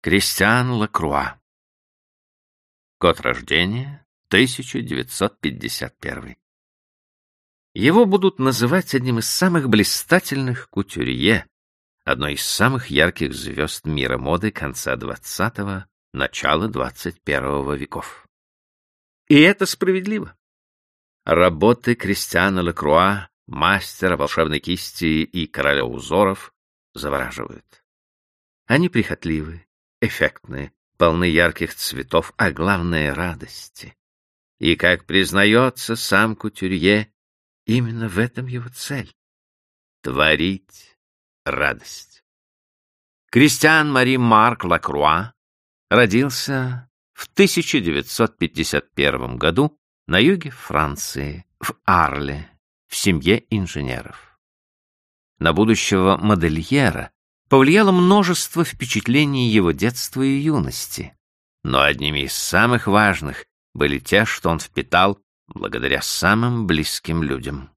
Кристиан Лакруа. Год рождения 1951. Его будут называть одним из самых блистательных кутюрье, одной из самых ярких звезд мира моды конца XX – начала XXI веков. И это справедливо. Работы Кристиана Лекруа, мастера волшебной кисти и короля узоров, завораживают. Они прихотливы, эффектные, полны ярких цветов, а главное — радости. И, как признается сам Кутюрье, именно в этом его цель — творить радость. Кристиан Мари Марк Лакруа родился в 1951 году на юге Франции, в Арле, в семье инженеров. На будущего модельера повлияло множество впечатлений его детства и юности, но одними из самых важных были те, что он впитал благодаря самым близким людям.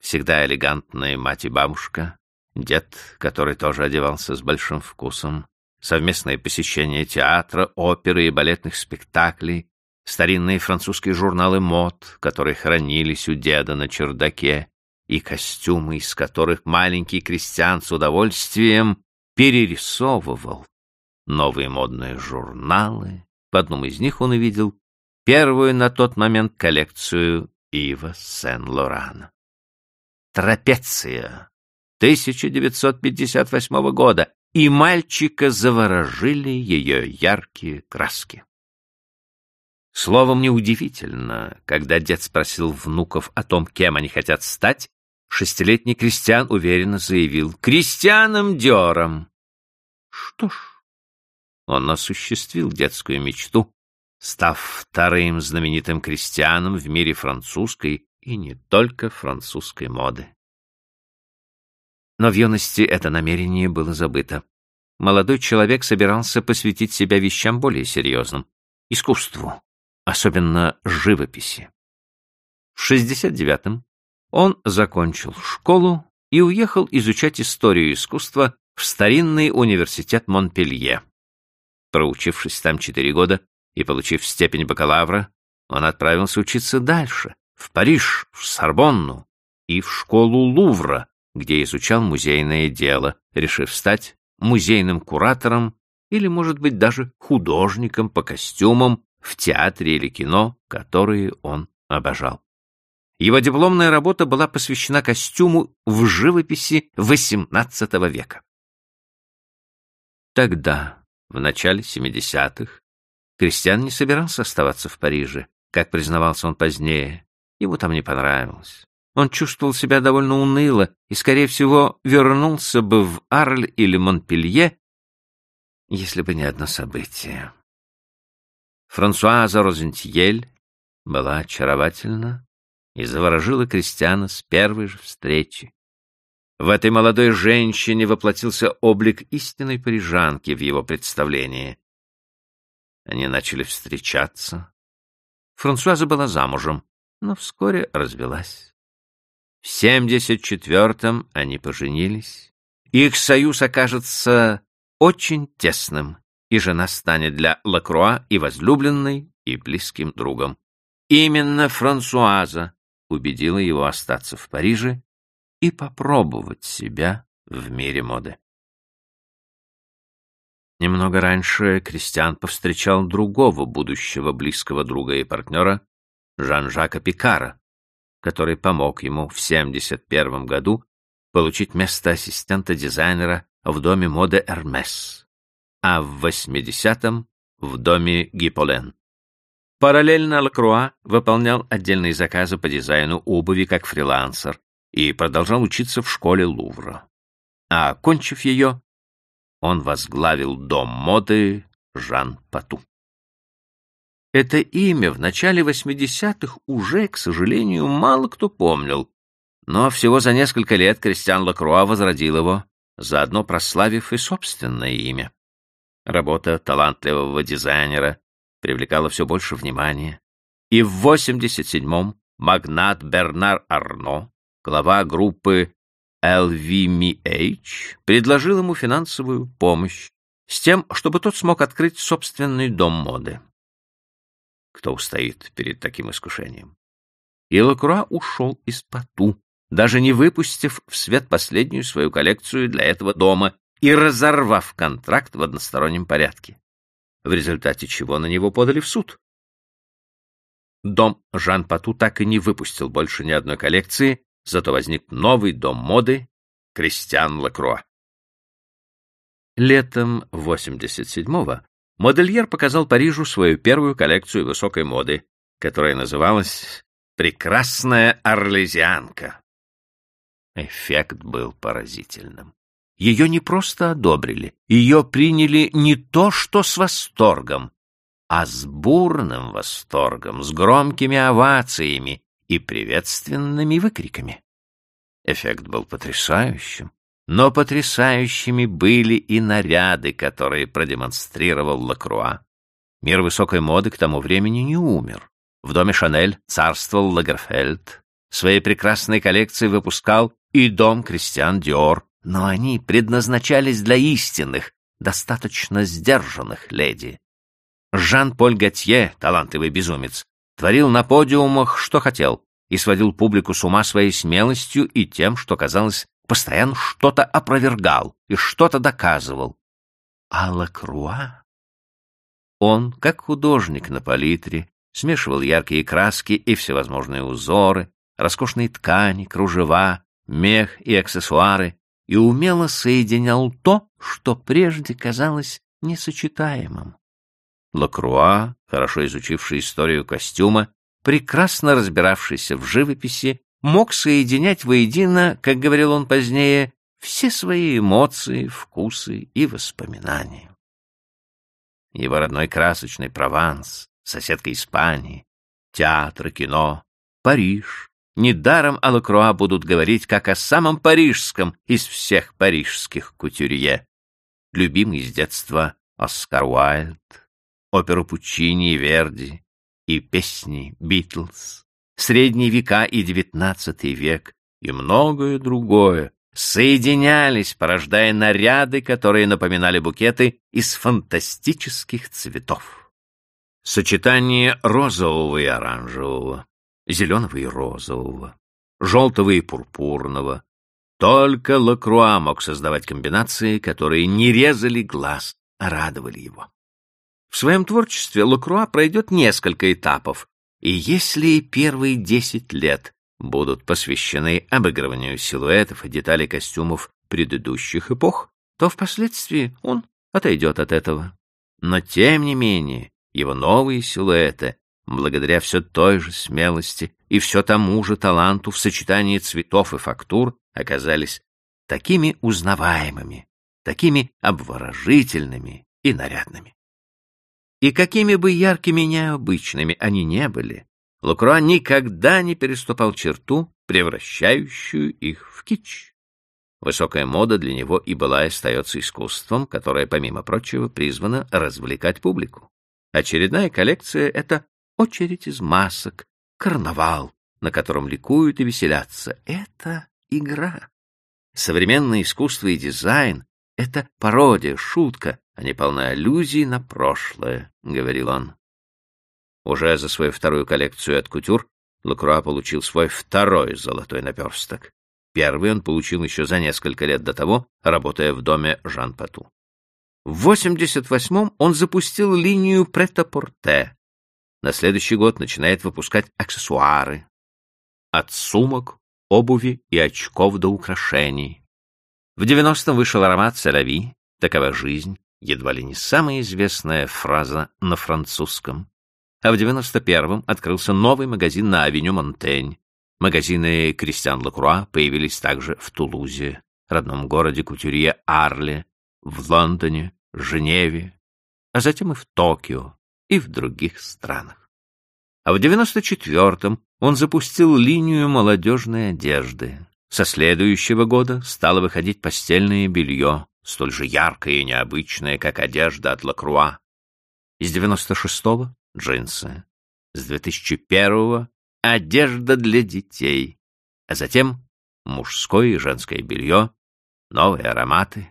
Всегда элегантная мать и бабушка, дед, который тоже одевался с большим вкусом, совместное посещение театра, оперы и балетных спектаклей, старинные французские журналы мод, которые хранились у деда на чердаке, и костюмы, из которых маленький крестьян с удовольствием перерисовывал новые модные журналы. В одном из них он увидел первую на тот момент коллекцию Ива Сен-Лорана. Трапеция 1958 года, и мальчика заворожили ее яркие краски. Словом, неудивительно, когда дед спросил внуков о том, кем они хотят стать, Шестилетний крестьян уверенно заявил «Крестьяном Дером!» Что ж, он осуществил детскую мечту, став вторым знаменитым крестьяном в мире французской и не только французской моды. Но в юности это намерение было забыто. Молодой человек собирался посвятить себя вещам более серьезным — искусству, особенно живописи. В 69-м он закончил школу и уехал изучать историю искусства в старинный университет Монпелье. Проучившись там четыре года и получив степень бакалавра, он отправился учиться дальше, в Париж, в Сорбонну и в школу Лувра, где изучал музейное дело, решив стать музейным куратором или, может быть, даже художником по костюмам в театре или кино, которые он обожал. Его дипломная работа была посвящена костюму в живописи XVIII века. Тогда, в начале 70-х, Кристиан не собирался оставаться в Париже, как признавался он позднее. Ему там не понравилось. Он чувствовал себя довольно уныло и, скорее всего, вернулся бы в Арль или Монпелье, если бы не одно событие. Франсуаза Розентьель была очаровательна и заворожила Кристиана с первой же встречи. В этой молодой женщине воплотился облик истинной парижанки в его представлении. Они начали встречаться. Франсуаза была замужем, но вскоре развелась. В семьдесят четвертом они поженились. Их союз окажется очень тесным, и жена станет для Лакруа и возлюбленной, и близким другом. Именно Франсуаза убедила его остаться в Париже и попробовать себя в мире моды. Немного раньше Кристиан повстречал другого будущего близкого друга и партнера, Жан-Жака Пикара, который помог ему в 1971 году получить место ассистента дизайнера в доме моды «Эрмес», а в 80-м — в доме Гиполен. Параллельно Лакруа выполнял отдельные заказы по дизайну обуви как фрилансер и продолжал учиться в школе Лувра. А окончив ее, он возглавил дом моды Жан Пату. Это имя в начале 80-х уже, к сожалению, мало кто помнил, но всего за несколько лет Кристиан Лакруа возродил его, заодно прославив и собственное имя. Работа талантливого дизайнера привлекала все больше внимания. И в 87-м магнат Бернар Арно, глава группы LVMH, предложил ему финансовую помощь с тем, чтобы тот смог открыть собственный дом моды. Кто устоит перед таким искушением? И Лакруа ушел из поту, даже не выпустив в свет последнюю свою коллекцию для этого дома и разорвав контракт в одностороннем порядке, в результате чего на него подали в суд. Дом Жан Пату так и не выпустил больше ни одной коллекции, зато возник новый дом моды Кристиан Лакруа. Летом 87-го модельер показал Парижу свою первую коллекцию высокой моды, которая называлась «Прекрасная орлезианка». Эффект был поразительным. Ее не просто одобрили, ее приняли не то что с восторгом, а с бурным восторгом, с громкими овациями и приветственными выкриками. Эффект был потрясающим, но потрясающими были и наряды, которые продемонстрировал Лакруа. Мир высокой моды к тому времени не умер. В доме Шанель царствовал Лагерфельд. Свои прекрасные коллекции выпускал и дом Кристиан Диор, но они предназначались для истинных, достаточно сдержанных леди. Жан-Поль Готье, талантливый безумец, творил на подиумах, что хотел, и сводил публику с ума своей смелостью и тем, что, казалось, постоянно что-то опровергал и что-то доказывал. А Лакруа? Он, как художник на палитре, смешивал яркие краски и всевозможные узоры, роскошные ткани, кружева, мех и аксессуары, и умело соединял то, что прежде казалось несочетаемым. Лакруа, хорошо изучивший историю костюма, прекрасно разбиравшийся в живописи, мог соединять воедино, как говорил он позднее, все свои эмоции, вкусы и воспоминания. Его родной красочный Прованс, соседка Испании, театр, кино, Париж. Недаром о Лакруа будут говорить как о самом парижском из всех парижских кутюрье. Любимый с детства Оскар Уайльд, оперу Пучини и Верди и песни Битлз, средние века и девятнадцатый век и многое другое соединялись, порождая наряды, которые напоминали букеты из фантастических цветов. Сочетание розового и оранжевого, зеленого и розового, желтого и пурпурного. Только Лакруа мог создавать комбинации, которые не резали глаз, а радовали его. В своем творчестве Лакруа пройдет несколько этапов, и если первые десять лет будут посвящены обыгрыванию силуэтов и деталей костюмов предыдущих эпох, то впоследствии он отойдет от этого. Но тем не менее, его новые силуэты, благодаря все той же смелости и все тому же таланту в сочетании цветов и фактур, оказались такими узнаваемыми, такими обворожительными и нарядными. И какими бы яркими и необычными они не были, Лукруа никогда не переступал черту, превращающую их в кич. Высокая мода для него и была и остается искусством, которое, помимо прочего, призвано развлекать публику. Очередная коллекция — это очередь из масок, карнавал, на котором ликуют и веселятся. Это игра. Современное искусство и дизайн — это пародия, шутка, они полны аллюзий на прошлое, — говорил он. Уже за свою вторую коллекцию от кутюр Лакруа получил свой второй золотой наперсток. Первый он получил еще за несколько лет до того, работая в доме Жан Пату. В 88-м он запустил линию прет-а-порте. На следующий год начинает выпускать аксессуары. От сумок, обуви и очков до украшений. В 90-м вышел аромат «Селяви», «Такова жизнь», едва ли не самая известная фраза на французском. А в 91-м открылся новый магазин на авеню Монтень. Магазины Кристиан Лакруа появились также в Тулузе, родном городе кутюрье Арле, в Лондоне, Женеве, а затем и в Токио, и в других странах. А в 94-м он запустил линию молодежной одежды. Со следующего года стало выходить постельное белье, столь же яркое и необычное, как одежда от Лакруа. Из 96-го — джинсы, с 2001-го — одежда для детей, а затем мужское и женское белье, новые ароматы.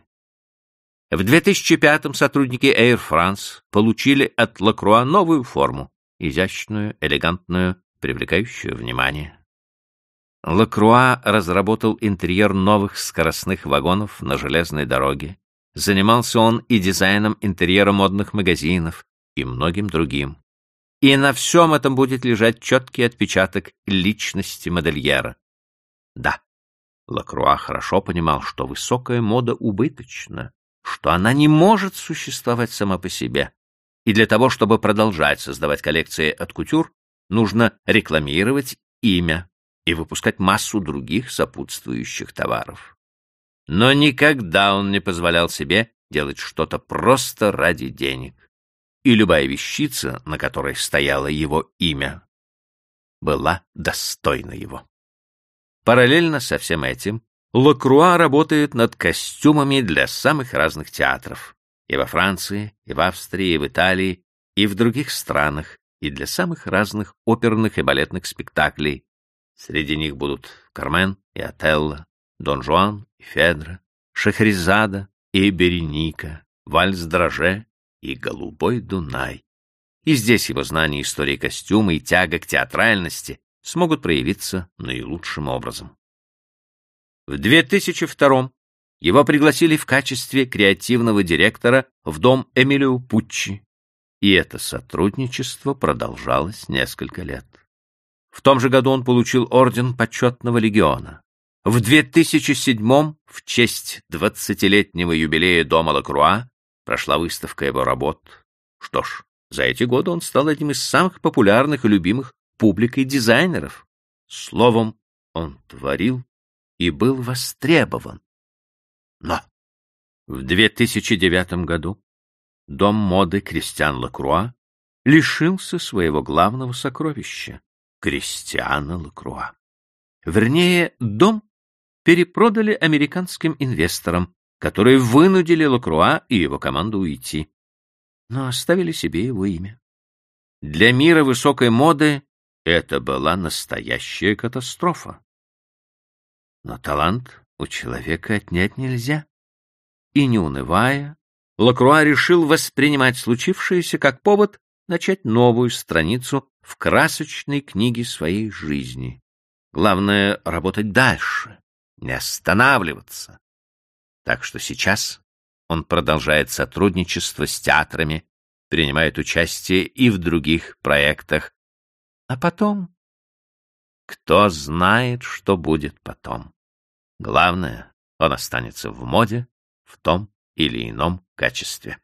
В 2005 сотрудники Air France получили от Лакруа новую форму, изящную, элегантную, привлекающую внимание. Лакруа разработал интерьер новых скоростных вагонов на железной дороге. Занимался он и дизайном интерьера модных магазинов, и многим другим. И на всем этом будет лежать четкий отпечаток личности модельера. Да, Лакруа хорошо понимал, что высокая мода убыточна, что она не может существовать сама по себе. И для того, чтобы продолжать создавать коллекции от кутюр, нужно рекламировать имя и выпускать массу других сопутствующих товаров. Но никогда он не позволял себе делать что-то просто ради денег. И любая вещица, на которой стояло его имя, была достойна его. Параллельно со всем этим Лакруа работает над костюмами для самых разных театров. И во Франции, и в Австрии, и в Италии, и в других странах, и для самых разных оперных и балетных спектаклей. Среди них будут Кармен и Отелло, Дон Жуан и Федра, Шахризада и Береника, Вальс Дроже и Голубой Дунай. И здесь его знание истории костюма и тяга к театральности смогут проявиться наилучшим образом. В 2002 его пригласили в качестве креативного директора в дом Эмилио Пуччи, и это сотрудничество продолжалось несколько лет. В том же году он получил орден почетного легиона. В 2007 в честь 20-летнего юбилея дома Лакруа прошла выставка его работ. Что ж, за эти годы он стал одним из самых популярных и любимых публикой дизайнеров. Словом, он творил и был востребован. Но в 2009 году дом моды Кристиан Лакруа лишился своего главного сокровища — Кристиана Лакруа. Вернее, дом перепродали американским инвесторам, которые вынудили Лакруа и его команду уйти, но оставили себе его имя. Для мира высокой моды это была настоящая катастрофа. Но талант у человека отнять нельзя. И не унывая, Лакруа решил воспринимать случившееся как повод начать новую страницу в красочной книге своей жизни. Главное — работать дальше, не останавливаться. Так что сейчас он продолжает сотрудничество с театрами, принимает участие и в других проектах. А потом кто знает, что будет потом. Главное, он останется в моде в том или ином качестве.